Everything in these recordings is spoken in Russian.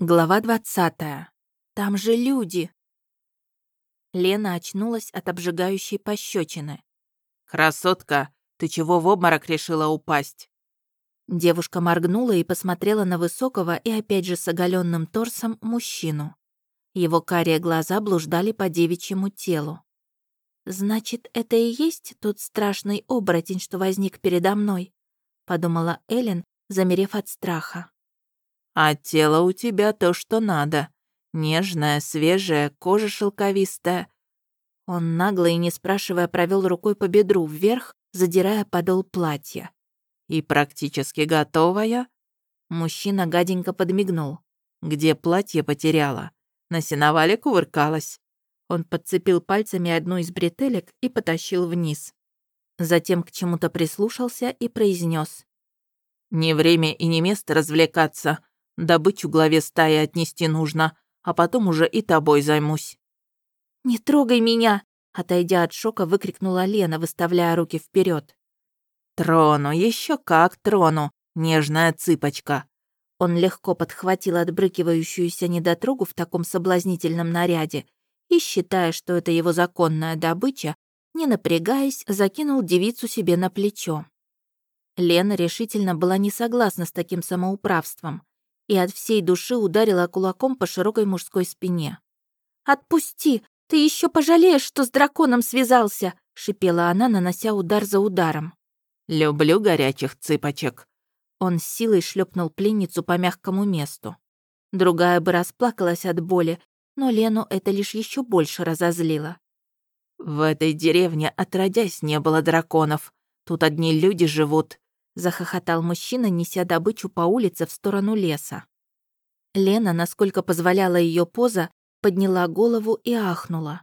Глава двадцатая. Там же люди. Лена очнулась от обжигающей пощечины. «Красотка, ты чего в обморок решила упасть?» Девушка моргнула и посмотрела на высокого и опять же с оголенным торсом мужчину. Его карие глаза блуждали по девичьему телу. «Значит, это и есть тот страшный оборотень, что возник передо мной?» — подумала Эллен, замерев от страха. А тело у тебя то, что надо. Нежная, свежая, кожа шелковистая. Он нагло и не спрашивая провел рукой по бедру вверх, задирая подол платья. И практически готовая. Мужчина гаденько подмигнул. Где платье потеряла? На сеновале кувыркалась. Он подцепил пальцами одну из бретелек и потащил вниз. Затем к чему-то прислушался и произнес: «Не время и не место развлекаться. Добычу главе стаи отнести нужно, а потом уже и тобой займусь». «Не трогай меня!» Отойдя от шока, выкрикнула Лена, выставляя руки вперед. «Трону, еще как трону, нежная цыпочка!» Он легко подхватил отбрыкивающуюся недотрогу в таком соблазнительном наряде и, считая, что это его законная добыча, не напрягаясь, закинул девицу себе на плечо. Лена решительно была не согласна с таким самоуправством и от всей души ударила кулаком по широкой мужской спине. «Отпусти! Ты еще пожалеешь, что с драконом связался!» — шипела она, нанося удар за ударом. «Люблю горячих цыпочек!» Он с силой шлепнул пленницу по мягкому месту. Другая бы расплакалась от боли, но Лену это лишь еще больше разозлило. «В этой деревне отродясь не было драконов. Тут одни люди живут захохотал мужчина, неся добычу по улице в сторону леса. Лена, насколько позволяла ее поза, подняла голову и ахнула.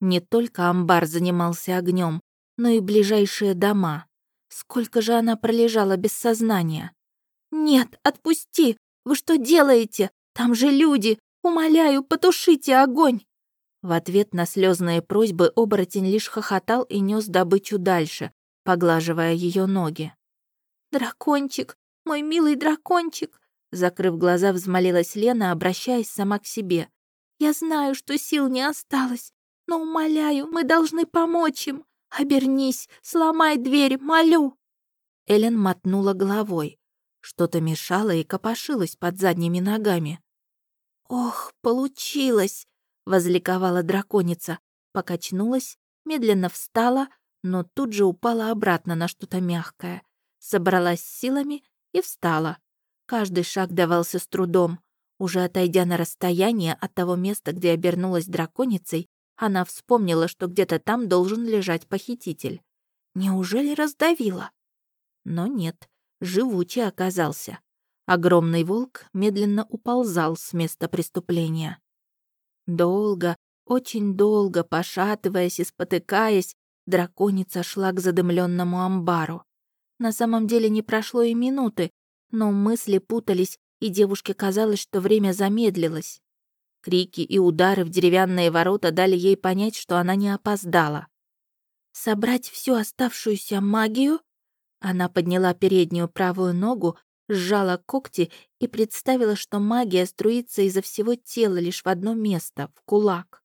Не только амбар занимался огнем, но и ближайшие дома. Сколько же она пролежала без сознания? «Нет, отпусти! Вы что делаете? Там же люди! Умоляю, потушите огонь!» В ответ на слезные просьбы оборотень лишь хохотал и нес добычу дальше, поглаживая ее ноги. «Дракончик, мой милый дракончик!» Закрыв глаза, взмолилась Лена, обращаясь сама к себе. «Я знаю, что сил не осталось, но, умоляю, мы должны помочь им. Обернись, сломай дверь, молю!» Элен мотнула головой. Что-то мешало и копошилось под задними ногами. «Ох, получилось!» — возликовала драконица, покачнулась, медленно встала, но тут же упала обратно на что-то мягкое собралась силами и встала. Каждый шаг давался с трудом. Уже отойдя на расстояние от того места, где обернулась драконицей, она вспомнила, что где-то там должен лежать похититель. Неужели раздавила? Но нет, живучий оказался. Огромный волк медленно уползал с места преступления. Долго, очень долго, пошатываясь и спотыкаясь, драконица шла к задымленному амбару. На самом деле не прошло и минуты, но мысли путались, и девушке казалось, что время замедлилось. Крики и удары в деревянные ворота дали ей понять, что она не опоздала. «Собрать всю оставшуюся магию?» Она подняла переднюю правую ногу, сжала когти и представила, что магия струится изо всего тела лишь в одно место, в кулак.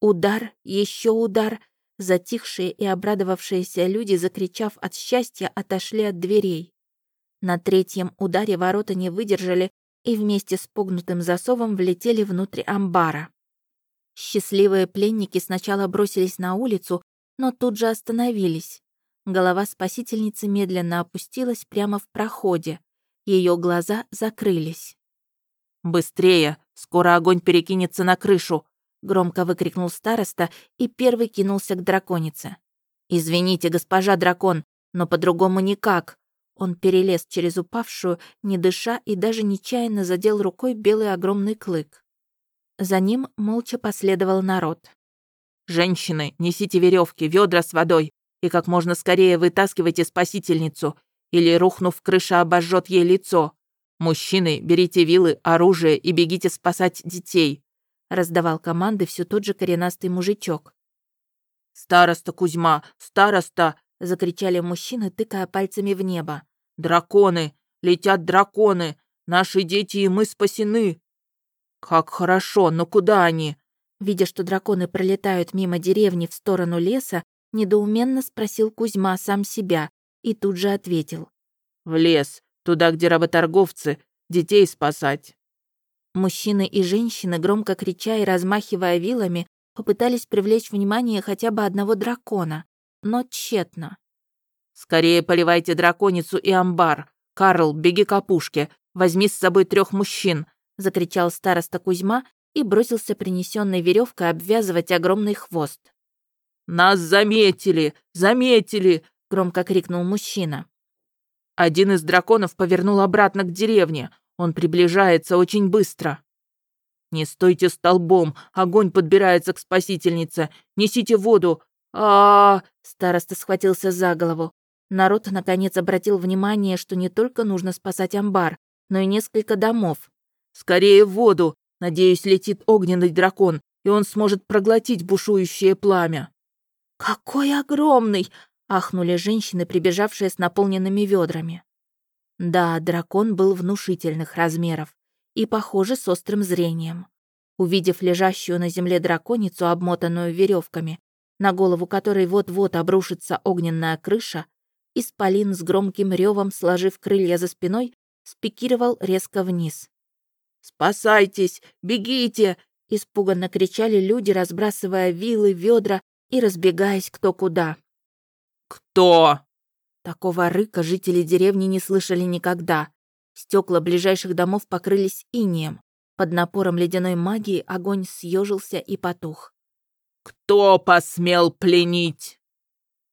Удар, еще удар, Затихшие и обрадовавшиеся люди, закричав от счастья, отошли от дверей. На третьем ударе ворота не выдержали и вместе с погнутым засовом влетели внутрь амбара. Счастливые пленники сначала бросились на улицу, но тут же остановились. Голова спасительницы медленно опустилась прямо в проходе. Ее глаза закрылись. «Быстрее! Скоро огонь перекинется на крышу!» Громко выкрикнул староста и первый кинулся к драконице. «Извините, госпожа дракон, но по-другому никак». Он перелез через упавшую, не дыша и даже нечаянно задел рукой белый огромный клык. За ним молча последовал народ. «Женщины, несите веревки, ведра с водой и как можно скорее вытаскивайте спасительницу, или, рухнув, крыша обожжет ей лицо. Мужчины, берите вилы, оружие и бегите спасать детей раздавал команды все тот же коренастый мужичок. «Староста Кузьма! Староста!» — закричали мужчины, тыкая пальцами в небо. «Драконы! Летят драконы! Наши дети и мы спасены!» «Как хорошо, но куда они?» Видя, что драконы пролетают мимо деревни в сторону леса, недоуменно спросил Кузьма сам себя и тут же ответил. «В лес, туда, где работорговцы, детей спасать». Мужчины и женщины, громко крича и размахивая вилами, попытались привлечь внимание хотя бы одного дракона, но тщетно. «Скорее поливайте драконицу и амбар. Карл, беги к опушке, возьми с собой трех мужчин», — закричал староста Кузьма и бросился принесенной веревкой обвязывать огромный хвост. «Нас заметили! Заметили!» — громко крикнул мужчина. Один из драконов повернул обратно к деревне. Он приближается очень быстро. «Не стойте столбом! Огонь подбирается к спасительнице! Несите воду! а, -а, -а Староста схватился за голову. Народ, наконец, обратил внимание, что не только нужно спасать амбар, но и несколько домов. «Скорее в воду! Надеюсь, летит огненный дракон, и он сможет проглотить бушующее пламя». «Какой огромный!» — ахнули женщины, прибежавшие с наполненными ведрами. Да, дракон был внушительных размеров и, похоже, с острым зрением. Увидев лежащую на земле драконицу, обмотанную веревками, на голову которой вот-вот обрушится огненная крыша, Исполин с громким ревом, сложив крылья за спиной, спикировал резко вниз. «Спасайтесь! Бегите!» — испуганно кричали люди, разбрасывая вилы, ведра и разбегаясь кто куда. «Кто?» Такого рыка жители деревни не слышали никогда. Стекла ближайших домов покрылись инеем. Под напором ледяной магии огонь съежился и потух. «Кто посмел пленить?»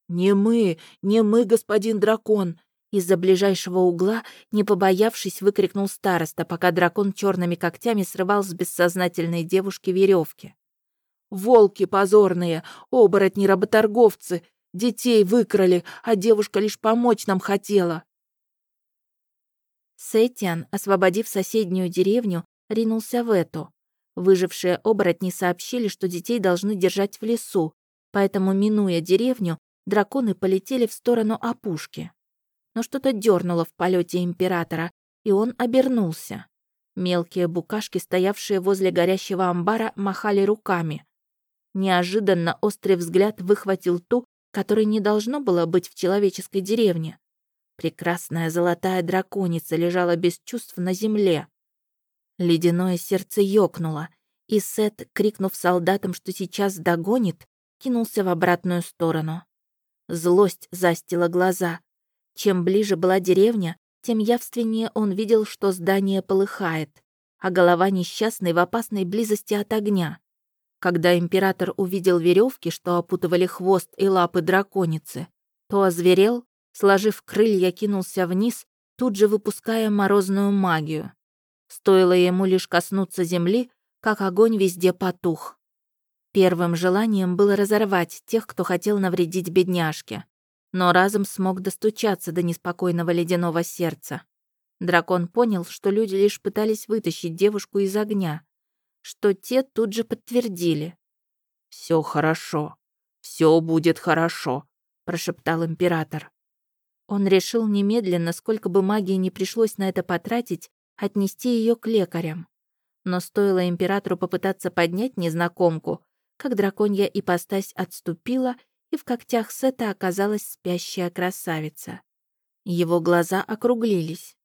«Не мы, не мы, господин дракон!» Из-за ближайшего угла, не побоявшись, выкрикнул староста, пока дракон черными когтями срывал с бессознательной девушки веревки. «Волки позорные, оборотни-работорговцы! Детей выкрали, а девушка лишь помочь нам хотела!» Сетиан, освободив соседнюю деревню, ринулся в эту. Выжившие оборотни сообщили, что детей должны держать в лесу, поэтому, минуя деревню, драконы полетели в сторону опушки. Но что-то дернуло в полете императора, и он обернулся. Мелкие букашки, стоявшие возле горящего амбара, махали руками. Неожиданно острый взгляд выхватил ту, которой не должно было быть в человеческой деревне. Прекрасная золотая драконица лежала без чувств на земле. Ледяное сердце ёкнуло, и Сет, крикнув солдатам, что сейчас догонит, кинулся в обратную сторону. Злость застила глаза. Чем ближе была деревня, тем явственнее он видел, что здание полыхает, а голова несчастной в опасной близости от огня. Когда император увидел веревки, что опутывали хвост и лапы драконицы, то озверел, сложив крылья, кинулся вниз, тут же выпуская морозную магию. Стоило ему лишь коснуться земли, как огонь везде потух. Первым желанием было разорвать тех, кто хотел навредить бедняжке. Но разом смог достучаться до неспокойного ледяного сердца. Дракон понял, что люди лишь пытались вытащить девушку из огня, что те тут же подтвердили. Все хорошо, все будет хорошо», — прошептал император. Он решил немедленно, сколько бы магии не пришлось на это потратить, отнести ее к лекарям. Но стоило императору попытаться поднять незнакомку, как драконья ипостась отступила, и в когтях Сета оказалась спящая красавица. Его глаза округлились.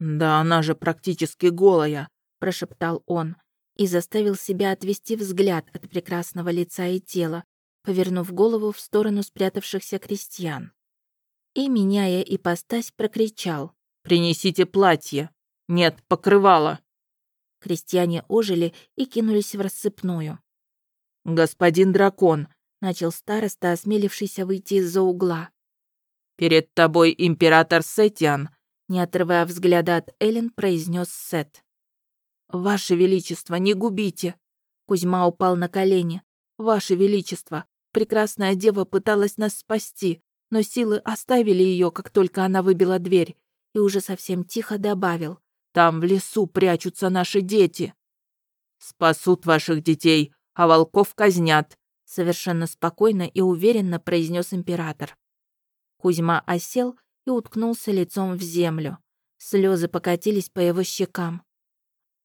«Да она же практически голая», — прошептал он и заставил себя отвести взгляд от прекрасного лица и тела, повернув голову в сторону спрятавшихся крестьян. И, меняя ипостась, прокричал. «Принесите платье! Нет, покрывало!» Крестьяне ожили и кинулись в рассыпную. «Господин дракон», — начал староста, осмелившийся выйти из-за угла. «Перед тобой император Сетиан», — не отрывая взгляда от Эллен, произнес Сет. «Ваше Величество, не губите!» Кузьма упал на колени. «Ваше Величество, прекрасная дева пыталась нас спасти, но силы оставили ее, как только она выбила дверь, и уже совсем тихо добавил. «Там в лесу прячутся наши дети». «Спасут ваших детей, а волков казнят», — совершенно спокойно и уверенно произнес император. Кузьма осел и уткнулся лицом в землю. Слезы покатились по его щекам.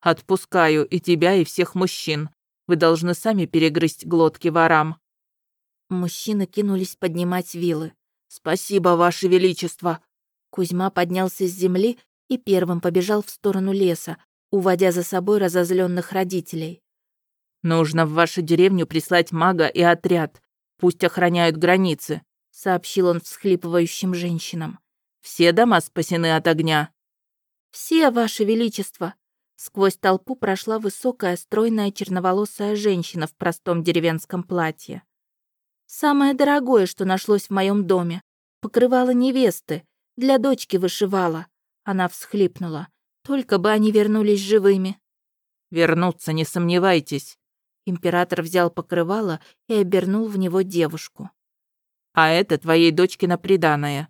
Отпускаю и тебя, и всех мужчин. Вы должны сами перегрызть глотки ворам». Мужчины кинулись поднимать вилы. «Спасибо, Ваше Величество!» Кузьма поднялся с земли и первым побежал в сторону леса, уводя за собой разозленных родителей. «Нужно в вашу деревню прислать мага и отряд. Пусть охраняют границы», — сообщил он всхлипывающим женщинам. «Все дома спасены от огня». «Все, Ваше Величество!» Сквозь толпу прошла высокая, стройная, черноволосая женщина в простом деревенском платье. «Самое дорогое, что нашлось в моем доме. Покрывало невесты. Для дочки вышивала». Она всхлипнула. «Только бы они вернулись живыми». «Вернуться, не сомневайтесь». Император взял покрывало и обернул в него девушку. «А это твоей дочке приданое».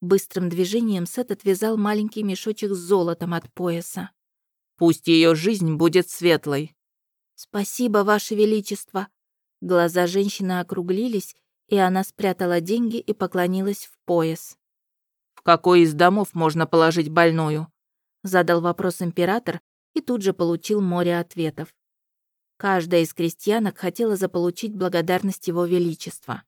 Быстрым движением Сет отвязал маленький мешочек с золотом от пояса. Пусть ее жизнь будет светлой». «Спасибо, Ваше Величество». Глаза женщины округлились, и она спрятала деньги и поклонилась в пояс. «В какой из домов можно положить больную?» Задал вопрос император и тут же получил море ответов. Каждая из крестьянок хотела заполучить благодарность его величества.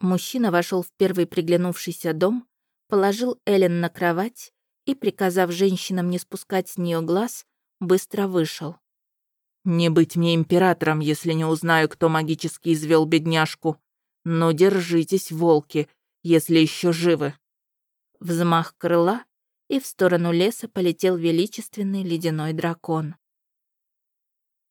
Мужчина вошел в первый приглянувшийся дом, положил Элен на кровать и, приказав женщинам не спускать с нее глаз, быстро вышел. «Не быть мне императором, если не узнаю, кто магически извел бедняжку. Но держитесь, волки, если еще живы». Взмах крыла, и в сторону леса полетел величественный ледяной дракон.